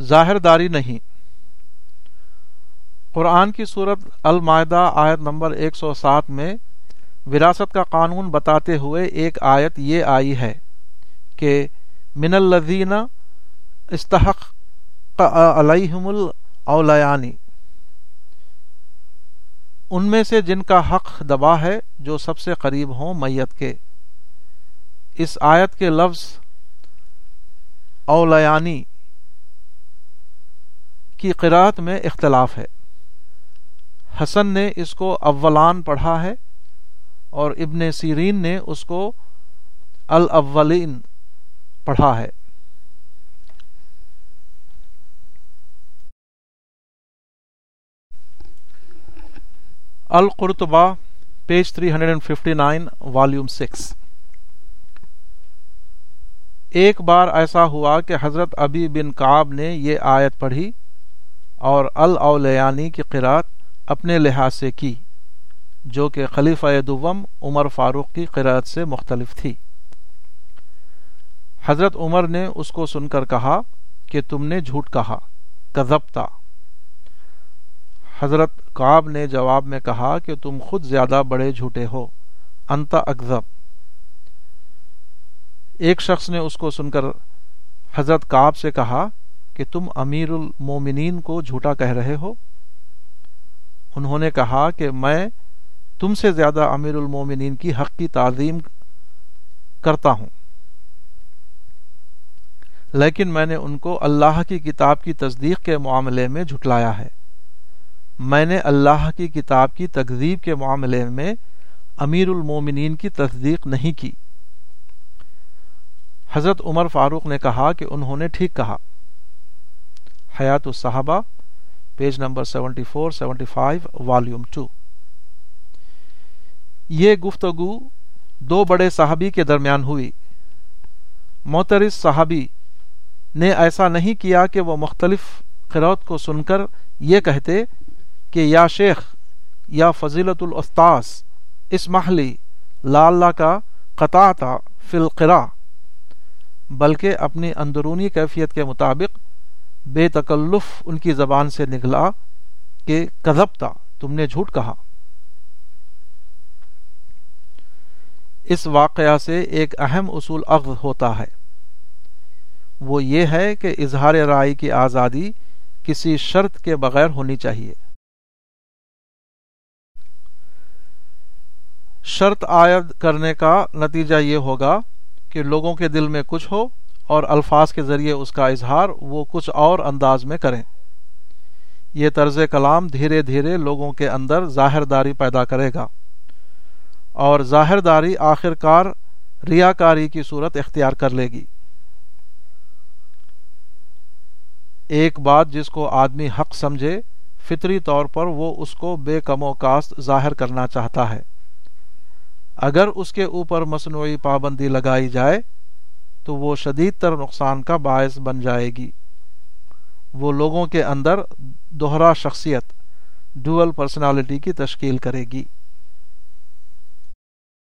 ظاہر داری نہیں۔ قرآن کی صورت المائدہ آیت نمبر ایک سو سات میں وراثت کا قانون بتاتے ہوئے ایک آیت یہ آئی ہے کہ من الذین استحق علیہم الاولیانی۔ ان میں سے جن کا حق دبا ہے جو سب سے قریب ہوں میت کے۔ اس آیت کے لفظ اولیانی کی قرآت میں اختلاف ہے۔ حسن نے اس کو اولان پڑھا ہے اور ابن سیرین نے اس کو الاولین پڑھا ہے۔ القرطبہ، پیج 359 والیوم سکس۔ ایک بار ایسا ہوا کہ حضرت ابی بن کعب نے یہ آیت پڑھی۔ اور الاولیانی کی قرات اپنے لحاظ سے کی، جو کہ خلیفہ دوم عمر فاروق کی قرات سے مختلف تھی۔ حضرت عمر نے اس کو سن کر کہا کہ تم نے جھوٹ کہا، کذبتا۔ حضرت کعب نے جواب میں کہا کہ تم خود زیادہ بڑے جھوٹے ہو انتا اکذب۔ ایک شخص نے اس کو سن کر حضرت کعب سے کہا کہ تم امیر المومنین کو جھوٹا کہہ رہے ہو؟ انہوں نے کہا کہ میں تم سے زیادہ امیر المومنین کی حق کی تعظیم کرتا ہوں۔ لیکن میں نے ان کو اللہ کی کتاب کی تصدیق کے معاملے میں جھٹلایا ہے۔ میں نے اللہ کی کتاب کی تقزیب کے معاملے میں امیر المومنین کی تصدیق نہیں کی۔ حضرت عمر فاروق نے کہا کہ انہوں نے ٹھیک کہا۔ حیات الصحابہ، page number seventy four, seventy five, volume two. یہ گفتگو دو بڑے صحابی کے درمیان ہوئی۔ محترس صحابی نے ایسا نہیں کیا کہ وہ مختلف قروت کو سن کر یہ کہتے کہ یا شیخ یا فضیلت الاستاذ، اس محلی لا کا قطع فی القرا بلکہ اپنی اندرونی کیفیت کے مطابق بے تکلف ان کی زبان سے نکلا کہ کذبتا تم نے جھوٹ کہا۔ اس واقعہ سے ایک اہم اصول اخذ ہوتا ہے۔ وہ یہ ہے کہ اظہار رائے کی آزادی کسی شرط کے بغیر ہونی چاہیے۔ شرط عائد کرنے کا نتیجہ یہ ہوگا کہ لوگوں کے دل میں کچھ ہو اور الفاظ کے ذریعے اس کا اظہار وہ کچھ اور انداز میں کریں۔ یہ طرز کلام دھیرے دھیرے لوگوں کے اندر ظاہر داری پیدا کرے گا۔ اور ظاہر داری آخر کار ریا کاری کی صورت اختیار کر لے گی۔ ایک بات جس کو آدمی حق سمجھے، فطری طور پر وہ اس کو بے کم و کاست ظاہر کرنا چاہتا ہے۔ اگر اس کے اوپر مصنوعی پابندی لگائی جائے تو وہ شدید تر نقصان کا باعث بن جائے گی۔ وہ لوگوں کے اندر دوہرا شخصیت ڈوئل پرسنالٹی کی تشکیل کرے گی۔